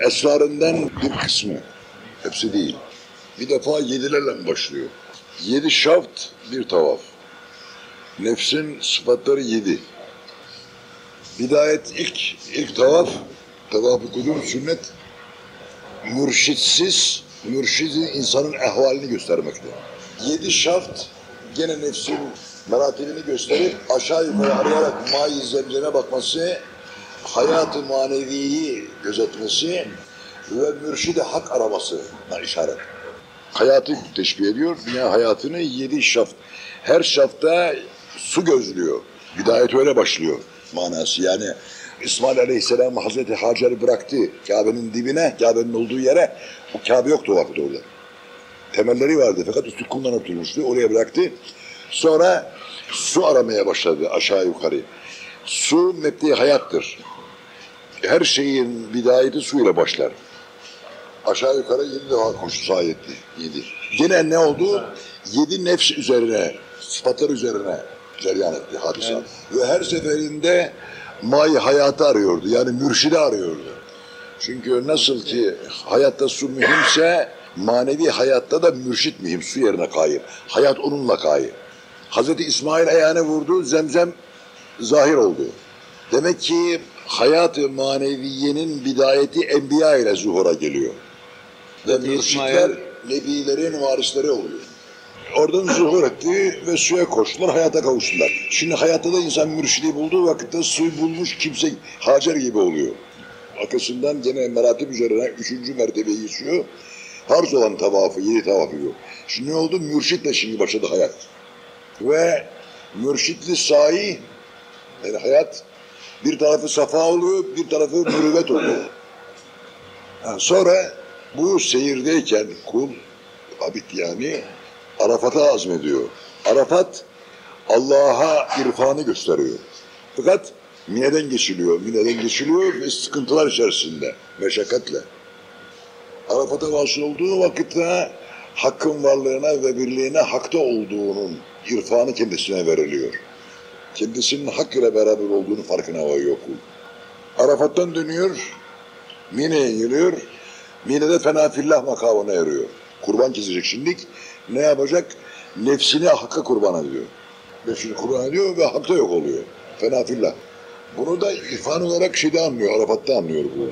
esrarından bir kısmı. Hepsi değil. Bir defa yedilerle başlıyor. Yedi şaft, bir tavaf. Nefsin sıfatları yedi. Bidayet ilk, ilk tavaf, tavaf-ı kudum sünnet, mürşitsiz, mürşidi insanın ehvalini göstermekte. Yedi şaft, gene nefsin meratibini gösterip aşağı yukarı arayarak mayi zemzeme bakması, hayat-ı maneviyi gözetmesi ve mürşidi hak aramasına işaret. Hayatı teşbih ediyor. Dünya hayatını yedi şaft. Her şafta su gözlüyor. Bidayet öyle başlıyor manası. Yani İsmail Aleyhisselam Hazreti Hacer'i bıraktı Kabe'nin dibine, Kabe'nin olduğu yere. O Kabe yoktu o vakit orada. Temelleri vardı fakat üstü kumdan oturmuştu. Oraya bıraktı. Sonra su aramaya başladı aşağı yukarı. Su mebdi hayattır. Her şeyin bidayeti suyla başlar. Aşağı yukarı yedi defa koştu sağ etti. Yedi. Yine ne oldu? Yedi nefs üzerine, sıfatlar üzerine ceryan etti hadise. Ve her seferinde may hayatı arıyordu. Yani mürşidi arıyordu. Çünkü nasıl ki hayatta su mühimse manevi hayatta da mürşit mühim. Su yerine kayır. Hayat onunla kayır. Hazreti İsmail ayağını vurdu, zemzem zahir oldu. Demek ki hayat-ı maneviyenin bidayeti enbiya ile zuhura geliyor. Ve mürşitler nebilerin varisleri oluyor. Oradan zuhur etti ve suya koştular, hayata kavuştular. Şimdi hayatta da insan mürşidi bulduğu vakitte suyu bulmuş kimse Hacer gibi oluyor. Arkasından gene meratip üzerine üçüncü mertebeye geçiyor. Harz olan tavafı, yedi tavafı yok. Şimdi ne oldu? Mürşitle şimdi başladı hayat. Ve mürşitli sahi, yani hayat bir tarafı safa oluyor, bir tarafı mürüvvet oluyor. Ha, sonra bu seyirdeyken kul, abid yani, Arafat'a azmediyor. Arafat Allah'a irfanı gösteriyor. Fakat Mine'den geçiliyor, Mine'den geçiliyor ve sıkıntılar içerisinde, meşakkatle. Arafat'a vasıl olduğu vakitte hakkın varlığına ve birliğine hakta olduğunun irfanı kendisine veriliyor. Kendisinin hak ile beraber olduğunu farkına varıyor kul. Arafat'tan dönüyor, Mine'ye geliyor, Mine'de fenafillah makamına eriyor. Kurban kesecek şimdilik. Ne yapacak? Nefsini hakka kurban ediyor. Nefsini kurban ediyor ve hakta yok oluyor. Fenafillah. Bunu da irfan olarak şeyde anlıyor, Arafat'ta anlıyor bunu.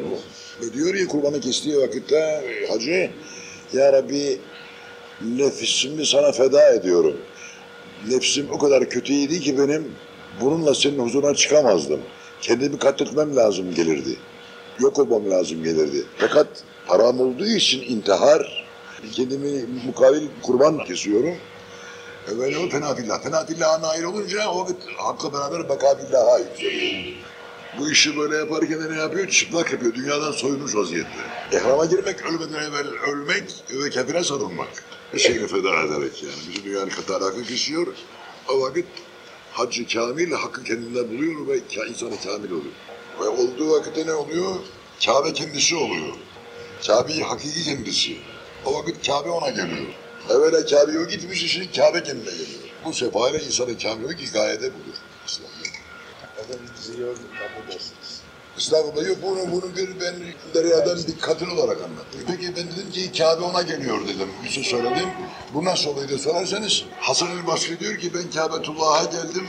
Ve diyor ya kurbanı kestiği vakitte hacı, Ya Rabbi nefsimi sana feda ediyorum. Nefsim o kadar kötüydü ki benim bununla senin huzuruna çıkamazdım. Kendimi katletmem lazım gelirdi. Yok olmam lazım gelirdi. Fakat haram olduğu için intihar, kendimi mukabil kurban kesiyorum. E böyle o fenafillah. Fenafillah'a nail olunca o hakla beraber bekabillah'a yükseliyor. Bu işi böyle yaparken ne yapıyor? Çıplak yapıyor. Dünyadan soyunmuş vaziyette. Ehrama girmek, ölmeden evvel ölmek ve kefine sarılmak. Her şeyini feda ederek yani. Bizim dünyanın katı alaka kesiyor. O vakit haccı kamil hakkı kendinde buluyor ve insanı kamil oluyor. Ve olduğu vakitte ne oluyor? Kabe kendisi oluyor. Kabe'yi hakiki kendisi. O vakit Kabe ona geliyor. Evvela Kabe o gitmiş, şimdi Kabe kendine geliyor. Bu sefayla insanın kamili ki gayede budur. İslam'da. Efendim bizi yorduk, affedersiniz. Estağfurullah yok bunu, bunu bir ben deryadan bir kadın olarak anlattım. Peki ben dedim ki Kabe ona geliyor dedim. Bir şey söyledim. Bu nasıl oluyor diye sorarsanız Hasan el Basri diyor ki ben Kabetullah'a geldim.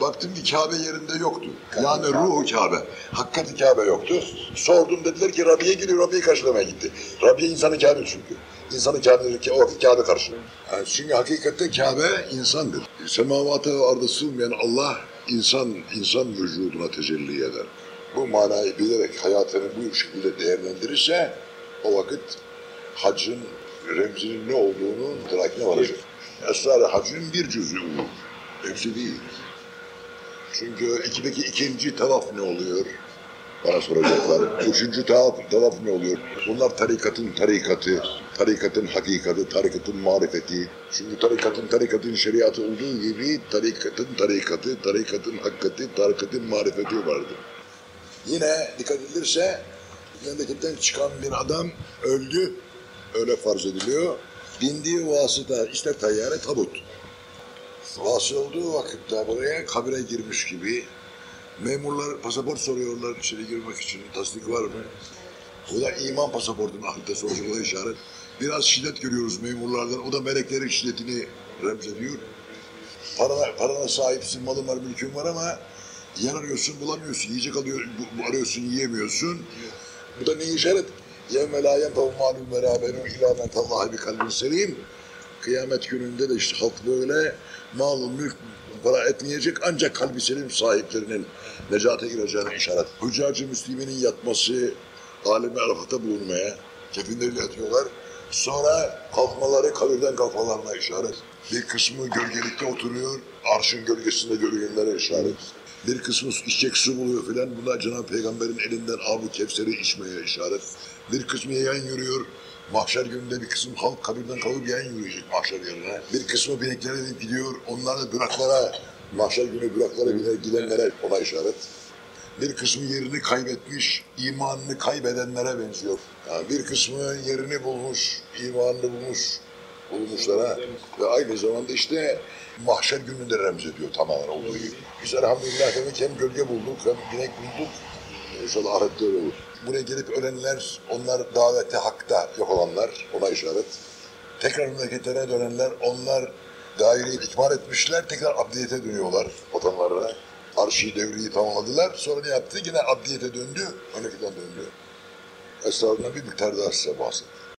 Baktım ki Kabe yerinde yoktu. Yani ruhu Kabe. Hakikati Kabe yoktu. Sordum dediler ki Rabbiye geliyor. Rabbiye karşılamaya gitti. Rabbiye insanı Kabe çünkü. İnsanı Kabe, o vakit Kabe karşılıyor. Yani çünkü hakikatte Kabe insandır. Semavata arda sığmayan Allah insan insan vücuduna tecelli eder. Bu manayı bilerek hayatını bu şekilde değerlendirirse o vakit hacın remzinin ne olduğunu idrakine varacak. Esrar-ı hacın bir cüzü bu. Hepsi değil. Çünkü ikideki ikinci tavaf ne oluyor? Bana soracaklar. Üçüncü tavaf, tavaf ne oluyor? Bunlar tarikatın tarikatı, tarikatın hakikati, tarikatın marifeti. Çünkü tarikatın tarikatın şeriatı olduğu gibi tarikatın tarikatı, tarikatın hakikati, tarikatın marifeti vardır. Yine dikkat edilirse memleketten çıkan bir adam öldü. Öyle farz ediliyor. Bindiği vasıta işte tayyare tabut. Vasıl olduğu vakitte buraya kabire girmiş gibi memurlar pasaport soruyorlar içeri girmek için. Tasdik var mı? O da iman pasaportunun o da işaret. Biraz şiddet görüyoruz memurlardan. O da meleklerin şiddetini remzediyor. Parana, parana sahipsin, malın var, mülkün var ama yer arıyorsun, bulamıyorsun. Yiyecek alıyor, bu- arıyorsun, yiyemiyorsun. Bu da ne işaret? Yevme la yenfev malum ve la benun ila kalbin selim. Kıyamet gününde de işte halk böyle mal, mülk, para etmeyecek ancak kalbi selim sahiplerinin necate gireceğine işaret. Hüccacı Müslüman'ın yatması, alemi Arafat'a bulunmaya, kefinleriyle yatıyorlar. Sonra kalkmaları kabirden kalkmalarına işaret. Bir kısmı gölgelikte oturuyor, arşın gölgesinde gölgelere işaret. Bir kısmı içecek su buluyor filan. Bunlar Cenab-ı Peygamber'in elinden Abu Kevser'i içmeye işaret. Bir kısmı yan yürüyor. Mahşer gününde bir kısım halk kabirden kalıp yan yürüyecek mahşer yerine. Bir kısmı bineklere gidiyor. Onlar da bıraklara, mahşer günü bıraklara gidenlere ona işaret. Bir kısmı yerini kaybetmiş, imanını kaybedenlere benziyor. Yani bir kısmı yerini bulmuş, imanını bulmuş, bulmuşlara ve aynı zamanda işte mahşer gününde remzediyor tamamen olduğu gibi. Biz elhamdülillah demek hem gölge bulduk hem binek bulduk. İnşallah ahirette öyle olur. Buraya gelip ölenler, onlar davette hakta yok olanlar, ona işaret. Tekrar memleketlerine dönenler, onlar daireyi ikmal etmişler, tekrar abdiyete dönüyorlar vatanlarına. Arşi devriyi tamamladılar. Sonra ne yaptı? Yine abdiyete döndü, memleketten döndü. Esrarından bir miktar daha size bahsedeyim.